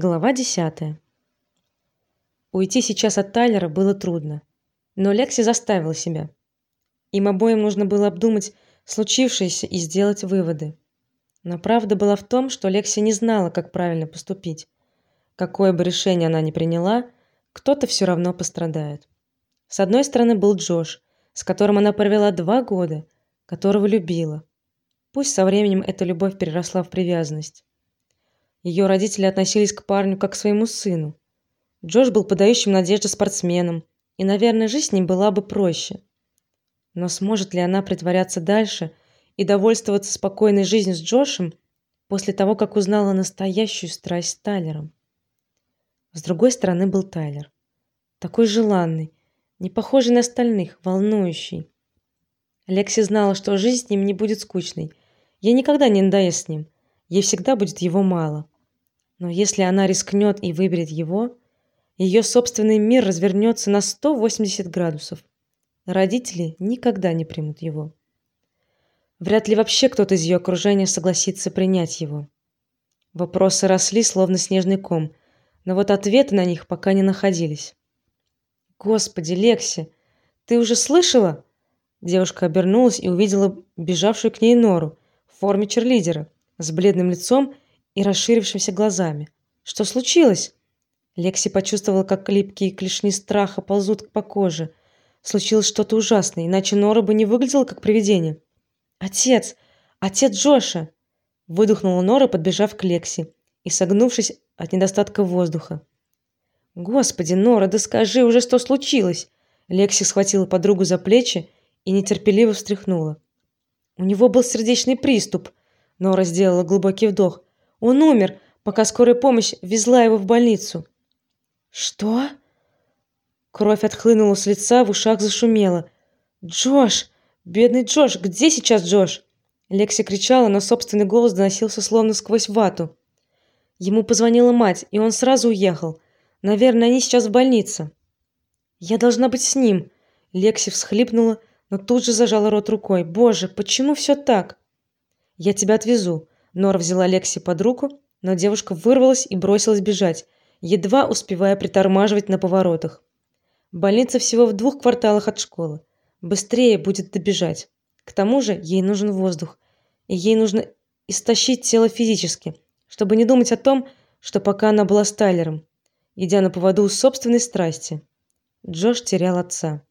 Глава 10. Уйти сейчас от Тайлера было трудно, но Лекси заставила себя. Им обоим нужно было обдумать случившееся и сделать выводы. Но правда была в том, что Лекси не знала, как правильно поступить. Какое бы решение она ни приняла, кто-то все равно пострадает. С одной стороны был Джош, с которым она провела два года, которого любила. Пусть со временем эта любовь переросла в привязанность. Ее родители относились к парню как к своему сыну. Джош был подающим надежды спортсменом, и, наверное, жизнь с ним была бы проще. Но сможет ли она притворяться дальше и довольствоваться спокойной жизнью с Джошем после того, как узнала настоящую страсть с Тайлером? С другой стороны был Тайлер, такой желанный, не похожий на остальных, волнующий. Лекси знала, что жизнь с ним не будет скучной. Ей никогда не надоест с ним. Ей всегда будет его мало. Но если она рискнет и выберет его, ее собственный мир развернется на 180 градусов. Родители никогда не примут его. Вряд ли вообще кто-то из ее окружения согласится принять его. Вопросы росли словно снежный ком, но вот ответы на них пока не находились. Господи, Лекси, ты уже слышала? Девушка обернулась и увидела бежавшую к ней Нору в форме черлидера с бледным лицом и расширившимися глазами. Что случилось? Лекси почувствовала, как липкие клешни страха ползут по коже. Случилось что-то ужасное, иначе Нора бы не выглядела как привидение. Отец, отец Джоша, выдохнула Нора, подбежав к Лекси и согнувшись от недостатка воздуха. Господи, Нора, да скажи уже, что случилось? Лекси схватила подругу за плечи и нетерпеливо встряхнула. У него был сердечный приступ. Нора сделала глубокий вдох. Он умер, пока скорая помощь везла его в больницу. Что? Кровь отхлынула с лица, в ушах зашумело. Джош, бедный Джош, где сейчас Джош? Лекси кричала, но собственный голос доносился словно сквозь вату. Ему позвонила мать, и он сразу уехал. Наверное, они сейчас в больнице. Я должна быть с ним. Лекси всхлипнула, но тут же зажала рот рукой. Боже, почему все так? Я тебя отвезу. Нора взяла Лекси под руку, но девушка вырвалась и бросилась бежать, едва успевая притормаживать на поворотах. Больница всего в двух кварталах от школы. Быстрее будет добежать. К тому же, ей нужен воздух, и ей нужно истощить тело физически, чтобы не думать о том, что пока она была с Тайлером, идя на поводу собственной страсти. Джош терял отца.